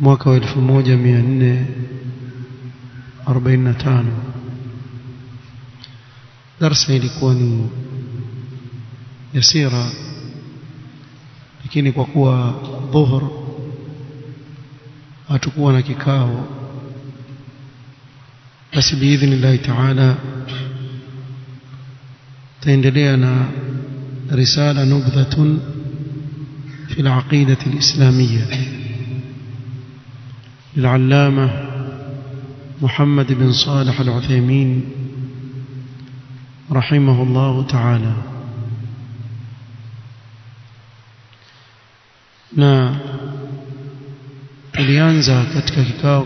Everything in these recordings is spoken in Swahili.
mwaka wa 1445 darsa ilikuwa ni yasira lakini kwa kuwa dhuhur hatukuwa na kikao basi biidhnillahi taala taendelea na risala nubdhatun fi alaqidati alislamiyya العلامة محمد بن صالح العثيمين رحمه الله تعالى. نا اليانزا كتك كاو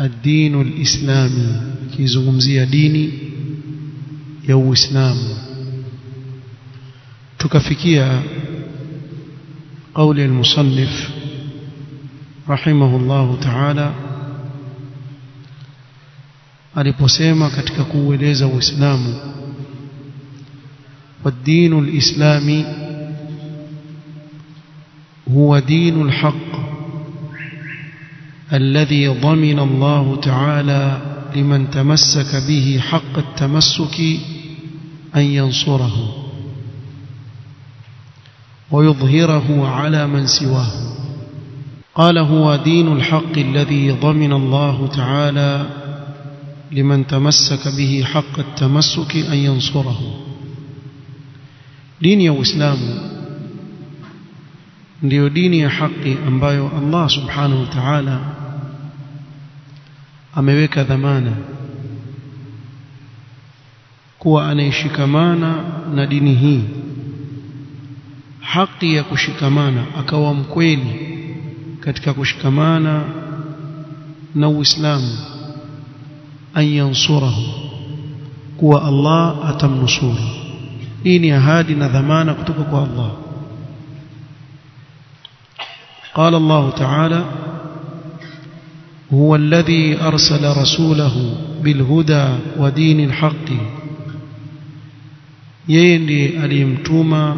الدين الإسلامي كي زغمزي ديني يو إسلام تكفكيا قول المصنف رحمه الله تعالى aliposema katika kuueleza Uislamu والدين الإسلامي هو دين الحق الذي ضمن الله تعالى لمن تمسك به حق التمسك أن ينصره ويظهره على من سواه قال هو دين الحق الذي ضمن الله تعالى لمن تمسك به حق التمسك أن ينصره دين يا إسلام ndio dini ya haki ambayo Allah subhanahu wa ta'ala ameweka dhamana kuwa anayeshikamana na dini hii haki ya kushikamana akawa mkweli katika kushikamana na Uislamu an yansurahu kuwa Allah atamnusuru hii ni ahadi na dhamana kutoka kwa Allah قال الله تعالى هو الذي أرسل رسوله بالهدى ودين الحق aliyemtuma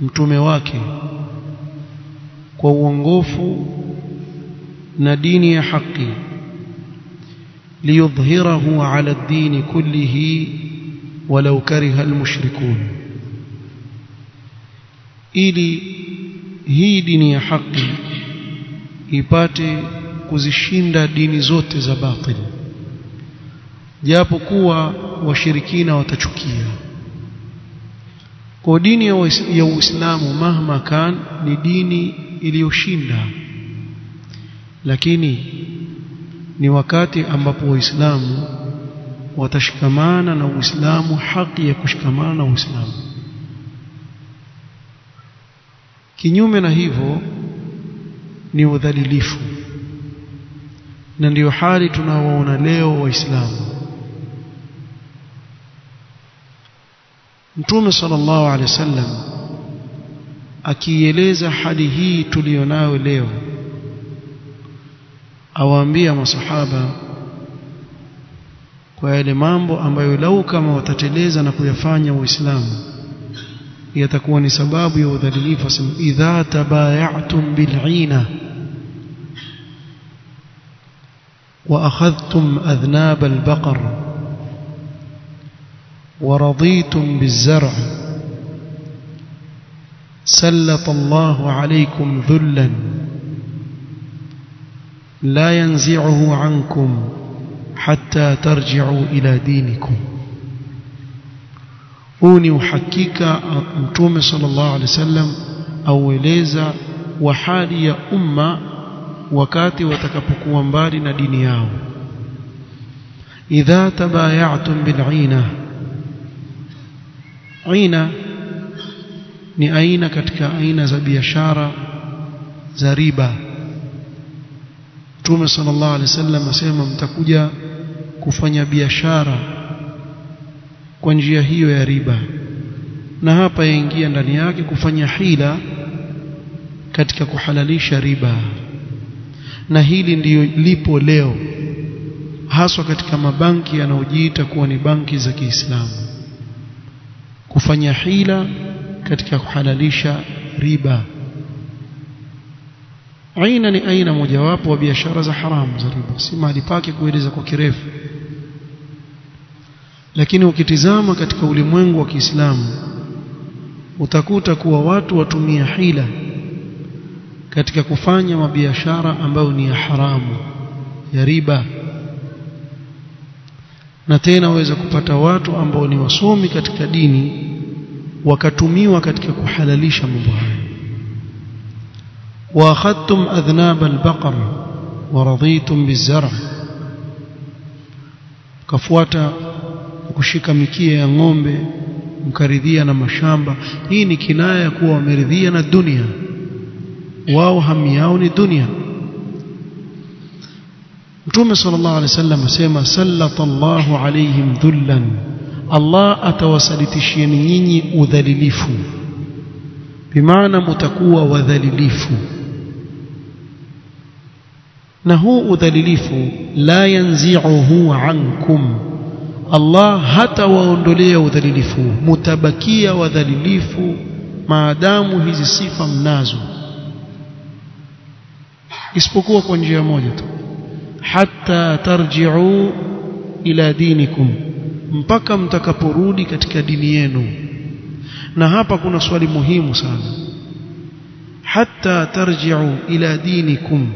mtume wake kwa uongofu na dini ya haki. Liyudhhirahu ala ad-din kullihi walau kariha al-mushrikun. Ili hii dini ya haki ipate kuzishinda dini zote za batili japo kuwa washirikina watachukia kwa dini ya Uislamu mahma kan ni dini iliyoshinda. Lakini ni wakati ambapo waislamu watashikamana na Uislamu haki ya kushikamana na Uislamu. Kinyume na hivyo ni udhalilifu. Na ndiyo hali tunaoona leo waislamu Mtume sallallahu alaihi wasallam akieleza hali hii tulionayo leo awaambia masahaba kwa yale mambo ambayo lau kama watateleza na kuyafanya uislamu yatakuwa ni sababu ya udhalilifu asema idha tabayatum bil'ina wa akhadhtum adhnab al-baqar ورضيتم بالزرع. سلط الله عليكم ذلا. لا ينزعه عنكم حتى ترجعوا إلى دينكم. أوني حقيقه متوم صلى الله عليه وسلم أو wa وحالي أمة وكاتي wakati watakapokuwa mbali إذا تبايعتم بالعينة aina ni aina katika aina za biashara za riba. Mtume sallallahu alaihi wasallam asema mtakuja kufanya biashara kwa njia hiyo ya riba. Na hapa yaingia ndani yake kufanya hila katika kuhalalisha riba. Na hili ndiyo lipo leo haswa katika mabanki yanayojiita kuwa ni banki za Kiislamu kufanya hila katika kuhalalisha riba. Aina ni aina mojawapo wa biashara za haramu za riba. Si mahali pake kueleza kwa kirefu. Lakini ukitizama katika ulimwengu wa Kiislamu utakuta kuwa watu watumia hila katika kufanya mabiashara ambayo ni ya haramu ya riba na tena waweza kupata watu ambao ni wasomi katika dini wakatumiwa katika kuhalalisha mambo hayo wa khattum adhnab albaqar wa raditum bizar' kafuata kushika mikia ya ng'ombe mkaridhia na mashamba. Hii ni kinaya kuwa wameridhia na dunia. Wao hamiao ni dunia. Mtume sallallahu alaihi wasallam asema sallallahu alaihim dhullan. Allah atawasalitishieni nyinyi udhalilifu. Bimaana mtakuwa wadhalilifu. Na huu udhalilifu la yanzi'uhu ankum. Allah hata waondolea udhalilifu. Mutabakia wadhalilifu maadamu hizi sifa mnazo. Isipokuwa kwa njia moja tu hatta tarji'u ila dinikum mpaka mtakaporudi katika dini yenu. Na hapa kuna swali muhimu sana. Hatta tarji'u ila dinikum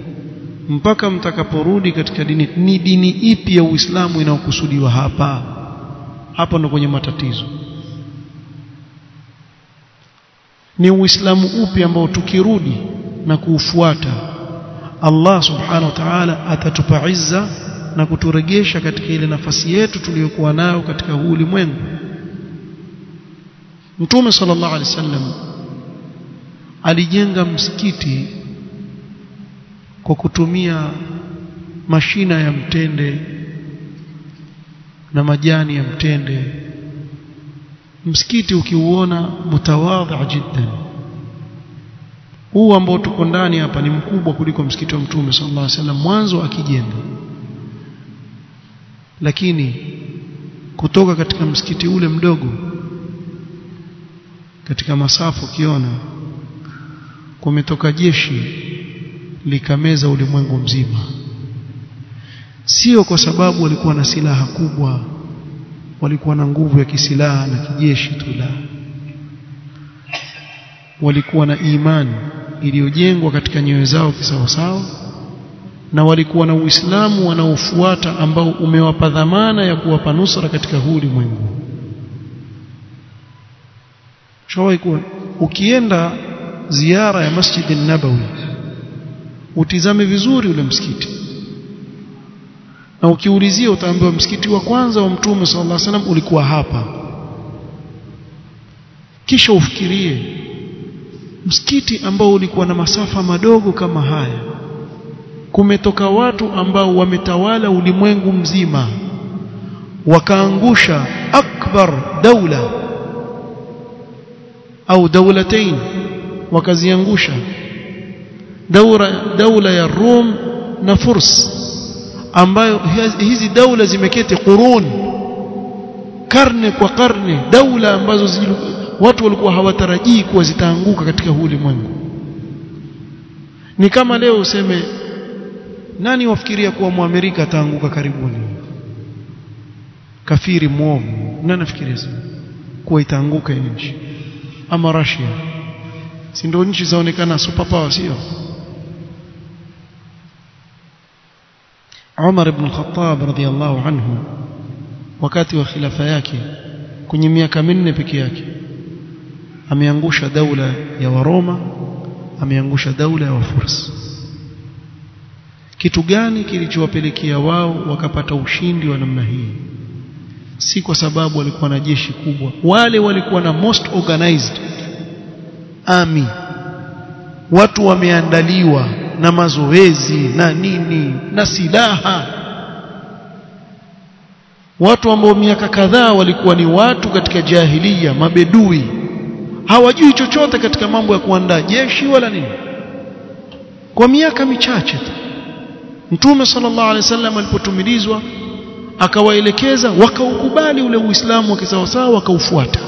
mpaka mtakaporudi katika dini ni dini ipi ya Uislamu inayokusudiwa hapa? Hapo ndo kwenye matatizo. Ni Uislamu upi ambao tukirudi na kuufuata Allah subhanahu wa ta'ala atatupa izza na kuturegesha katika ile nafasi yetu tuliyokuwa nayo katika huu ulimwengu. Mtume sallallahu alaihi wasallam alijenga msikiti kwa kutumia mashina ya mtende na majani ya mtende. Msikiti ukiuona mutawadha jiddan huu ambao tuko ndani hapa ni mkubwa kuliko msikiti wa mtume sallallahu alaihi wasallam mwanzo akijenga. Lakini kutoka katika msikiti ule mdogo katika masafu ukiona kumetoka jeshi likameza ulimwengu mzima. Sio kwa sababu walikuwa na silaha kubwa walikuwa na nguvu ya kisilaha na kijeshi tu la walikuwa na imani iliyojengwa katika nyoyo zao kisawasawa na walikuwa na Uislamu wanaofuata ambao umewapa dhamana ya kuwapa nusra katika huu ulimwengu. Shawaikuwa ukienda ziara ya masjidi nabawi utizame vizuri ule msikiti. Na ukiulizia utaambiwa msikiti wa kwanza wa mtume sallallahu alaihi wasallam ulikuwa hapa. Kisha ufikirie msikiti ambao ulikuwa na masafa madogo kama haya. Kumetoka watu ambao wametawala ulimwengu mzima wakaangusha akbar daula au daulatain wakaziangusha. Daura daula ya Rum na Furs ambayo hizi daula zimeketi qurun karne kwa karne daula ambazo watu walikuwa hawatarajii kuwa zitaanguka katika huu ulimwengu. Ni kama leo useme nani wafikiria kuwa muamerika ataanguka karibuni? Kafiri mwovu. Nani nafikiria kuwa itaanguka nchi? Ama Russia? Si ndio nchi zaonekana super power sio? Umar ibn al-Khattab radhiyallahu anhu wakati wa khilafa yake kwenye miaka minne peke yake ameangusha daula ya Waroma ameangusha daula ya Wafursi kitu gani kilichowapelekea wao wakapata ushindi wa namna hii? Si kwa sababu walikuwa na jeshi kubwa. Wale walikuwa na most organized army. Watu wameandaliwa na mazoezi na nini na silaha. Watu ambao miaka kadhaa walikuwa ni watu katika jahilia mabedui hawajui chochote katika mambo ya kuandaa jeshi wala nini. Kwa miaka michache tu Mtume sallallahu alaihi wasallam alipotumilizwa akawaelekeza wakaukubali ule Uislamu wa kisawasawa wakaufuata.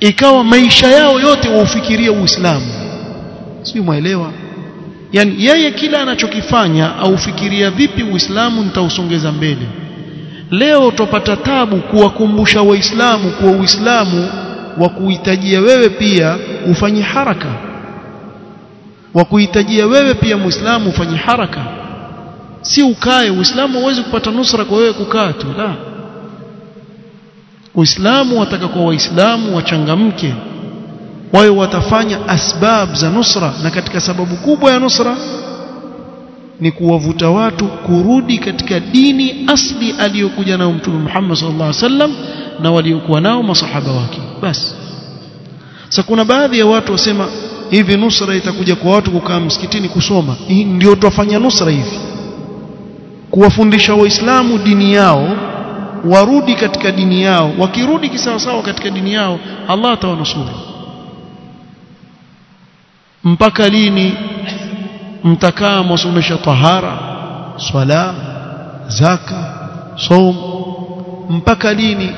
Ikawa maisha yao yote waufikiria Uislamu. Sio mwaelewa? Yani yeye kila anachokifanya aufikiria vipi Uislamu nitausongeza mbele. Leo tupata tabu kuwakumbusha waislamu kuwa Uislamu wa kuhitajia wewe pia ufanye haraka. Wa kuhitajia wewe pia muislamu ufanye haraka. Si ukae uislamu huwezi kupata nusra kwa wewe kukaa tu la. Uislamu wataka kwa waislamu wachangamke. Wao watafanya asbab za nusra. Na katika sababu kubwa ya nusra ni kuwavuta watu kurudi katika dini asli aliyokuja nao mtume Muhammad sallallahu alaihi wasallam na waliokuwa nao masahaba wake basi. Sasa kuna baadhi ya watu wasema hivi nusra itakuja kwa watu kukaa msikitini kusoma? Hii ndio tuwafanya nusra hivi. Kuwafundisha waislamu dini yao warudi katika dini yao wakirudi kisawasawa katika dini yao Allah atawanusuru. Mpaka lini mtakaa mwasomesha tahara swala zaka saum mpaka lini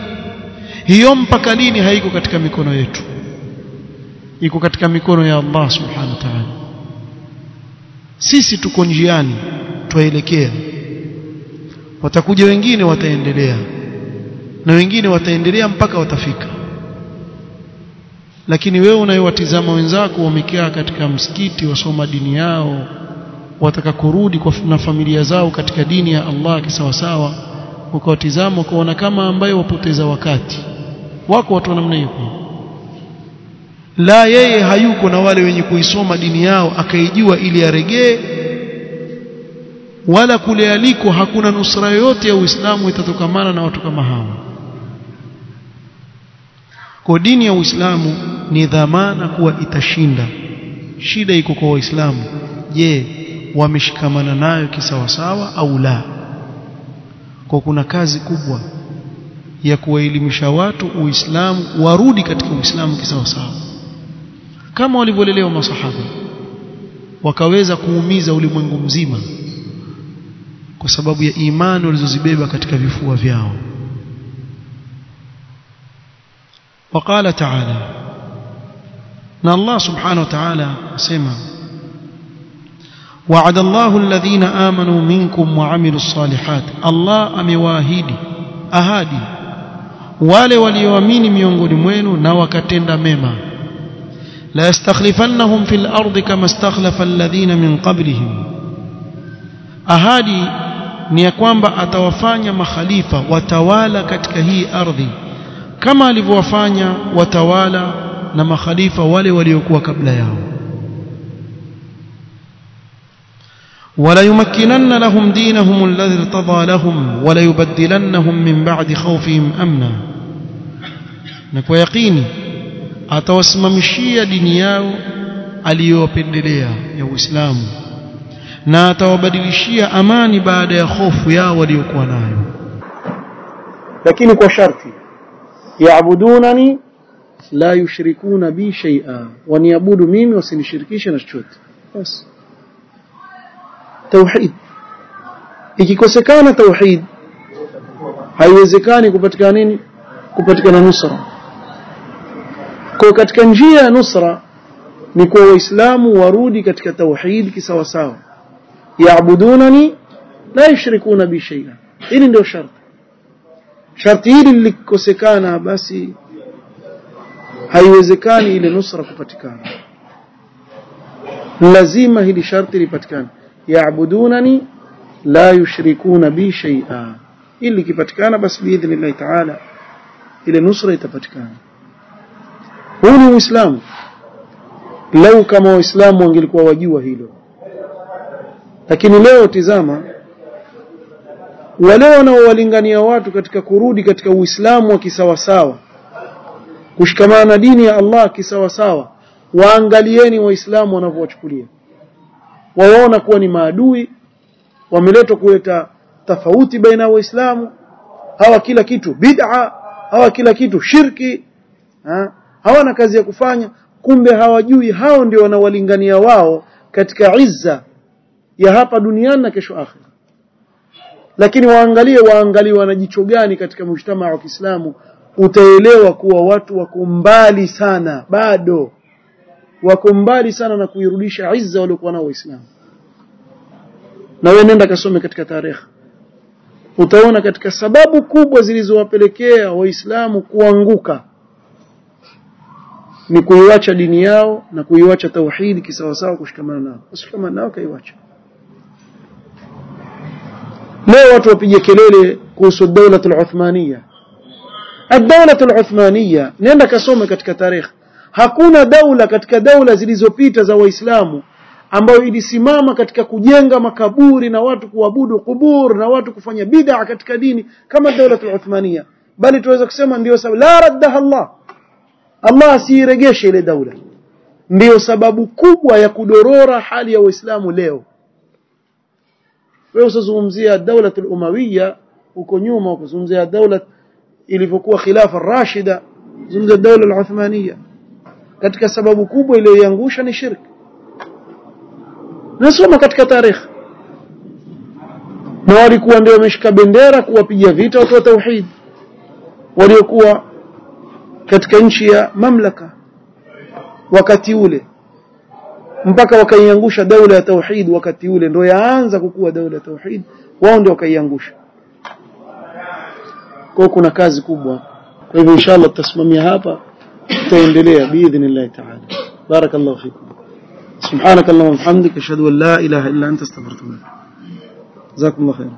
hiyo mpaka lini haiko katika mikono yetu. Iko katika mikono ya Allah subhanahu wa ta'ala. Sisi tuko njiani twaelekea. Watakuja wengine wataendelea. Na wengine wataendelea mpaka watafika. Lakini wewe unayowatizama wenzako wamekaa katika msikiti wasoma dini yao wataka kurudi kwa na familia zao katika dini ya Allah kisawasawa ukawatizama ukaona kama ambayo wapoteza wakati wako watu wa namna hiyo la yeye hayuko na wale wenye kuisoma dini yao akaijua ili aregee wala kule aliko hakuna nusra yoyote ya Uislamu itatokamana na watu kama hawa. Kwa dini ya Uislamu ni dhamana kuwa itashinda. Shida iko kwa waislamu. Je wameshikamana nayo kisawasawa au la? Kwa kuna kazi kubwa ya kuwaelimisha watu uislamu warudi katika uislamu kisawasawa kama walivyolelewa masahaba wakaweza kuumiza ulimwengu mzima kwa sababu ya imani walizozibeba katika vifua vyao وقال تعالى na Allah subhanahu wa ta'ala asema وعد الله الذين آمنوا منكم وعملوا الصالحات الله amewaahidi ahadi wale walioamini miongoni mwenu na wakatenda mema la yastakhlifannahum fil ardi kama istakhlafa alladhina min qablihim ahadi ni ya kwamba atawafanya makhalifa watawala katika hii ardhi kama alivyowafanya watawala na makhalifa wale waliokuwa kabla yao ولا يمكنن لهم دينهم الذي ارتضى لهم ولا يبدلنهم من بعد خوفهم امنا na kwa yakini atawasimamishia dini yao aliyowapendelea ya Uislamu na atawabadilishia amani baada ya hofu yao waliokuwa nayo. Lakini kwa sharti yaabudunani la yushrikuna bi shay'a waniabudu mimi wasinishirikishe na chochote. Bas. Tauhid. Ikikosekana tauhid haiwezekani kupatikana nini? Kupatikana nusra kwa katika njia ya nusra ni kwa waislamu warudi katika tauhid kisawasawa yaabudunani la yushrikuna bi shay'a hili ndio sharti. Sharti hili lilikosekana basi haiwezekani ile nusra kupatikana. Lazima hili sharti lipatikane. Yaabudunani la yushrikuna bi shay'a ili kipatikana basi biidhnillahi ta'ala ile nusra itapatikana huu ni uislamu lau kama waislamu wangelikuwa wajua hilo. Lakini leo tizama wale wanaowalingania watu katika kurudi katika uislamu wa kisawasawa kushikamana na dini ya Allah kisawasawa waangalieni waislamu wanavyowachukulia. Wawaona kuwa ni maadui wameletwa kuleta tofauti baina ya waislamu. Hawa kila kitu bid'a hawa kila kitu shirki ha? Hawana kazi ya kufanya kumbe hawajui hao ndio wanawalingania wao katika izza ya hapa duniani na kesho akhira lakini waangalie waangalie wana jicho gani katika mujtamaa wa Kiislamu utaelewa kuwa watu wako mbali sana bado wako mbali sana na kuirudisha izza waliokuwa nao waislamu. Na wewe nenda kasome katika tarehe. Utaona katika sababu kubwa zilizowapelekea waislamu kuanguka ni kuiwacha dini yao na kuiwacha tauhidi kisawasawa kushikamana nao. Ushikamana nao kaiwacha. Leo watu wapige kelele kuhusu dawla al-Uthmania ad-dawla al-Uthmania nenda kasome katika tarehe hakuna daula katika daula zilizopita za waislamu ambayo ilisimama katika kujenga makaburi na watu kuabudu kubur na watu kufanya bid'a katika dini kama dawla al-Uthmania bali tuweza kusema ndio sababu la raddaha Allah. Allah asiiregeshe ile daula. Ndiyo sababu kubwa ya kudorora hali ya waislamu leo. Wewe usazungumzia daula al-Umawiya huko nyuma ukazungumzia daula ilivyokuwa khilafa rashida zungumzia daula al-Uthmania katika sababu kubwa iliyoiangusha ni shirki nasoma katika tarehe. Na walikuwa ndio wameshika bendera kuwapiga vita watu wa tauhid. Waliokuwa katika nchi ya mamlaka wakati ule mpaka wakaiangusha daula ya tauhid wakati ule ndio yaanza kukua daula ya tauhid wao ndio wakaiangusha kwa kuna kazi kubwa kwa hivyo inshallah tutasimamia hapa tutaendelea biidhnillah ta'ala barakallahu fikum سبحانك اللهم وبحمدك اشهد ان لا اله الا انت استغفرك واتوب اليك جزاكم الله خيرا